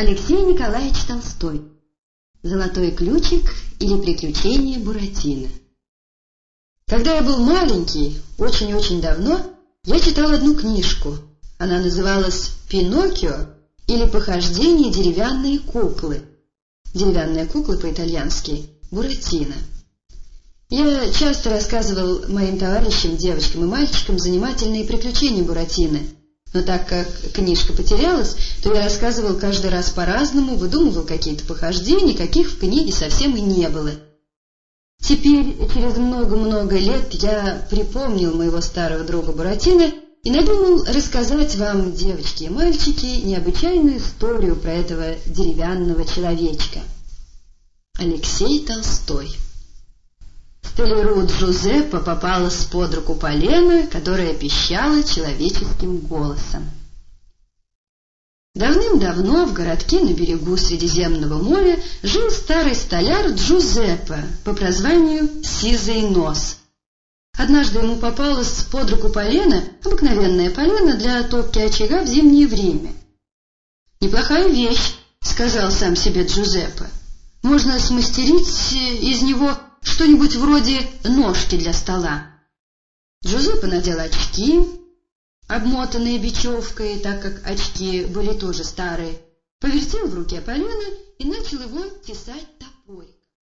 Алексей Николаевич Толстой. Золотой ключик или приключения Буратино. Когда я был маленький, очень-очень давно, я читал одну книжку. Она называлась «Пиноккио» или «Похождение деревянной куклы». Деревянная кукла по-итальянски «Буратино». Я часто рассказывал моим товарищам, девочкам и мальчикам занимательные приключения Буратино — но так как книжка потерялась, то я рассказывал каждый раз по-разному, выдумывал какие-то похождения, каких в книге совсем и не было. Теперь, через много-много лет, я припомнил моего старого друга Буратино и надумал рассказать вам, девочки и мальчики, необычайную историю про этого деревянного человечка. Алексей Толстой Толеру Джузеппе попалась под руку полена, которая пищала человеческим голосом. Давным-давно в городке на берегу Средиземного моря жил старый столяр Джузеппе по прозванию Сизый Нос. Однажды ему попалась под руку полена, обыкновенная полена для топки очага в зимнее время. «Неплохая вещь», — сказал сам себе Джузеппе. «Можно смастерить из него что-нибудь вроде ножки для стола. Джузеппе надел очки, обмотанные бечевкой, так как очки были тоже старые, повертел в руке полено и начал его тесать топориком.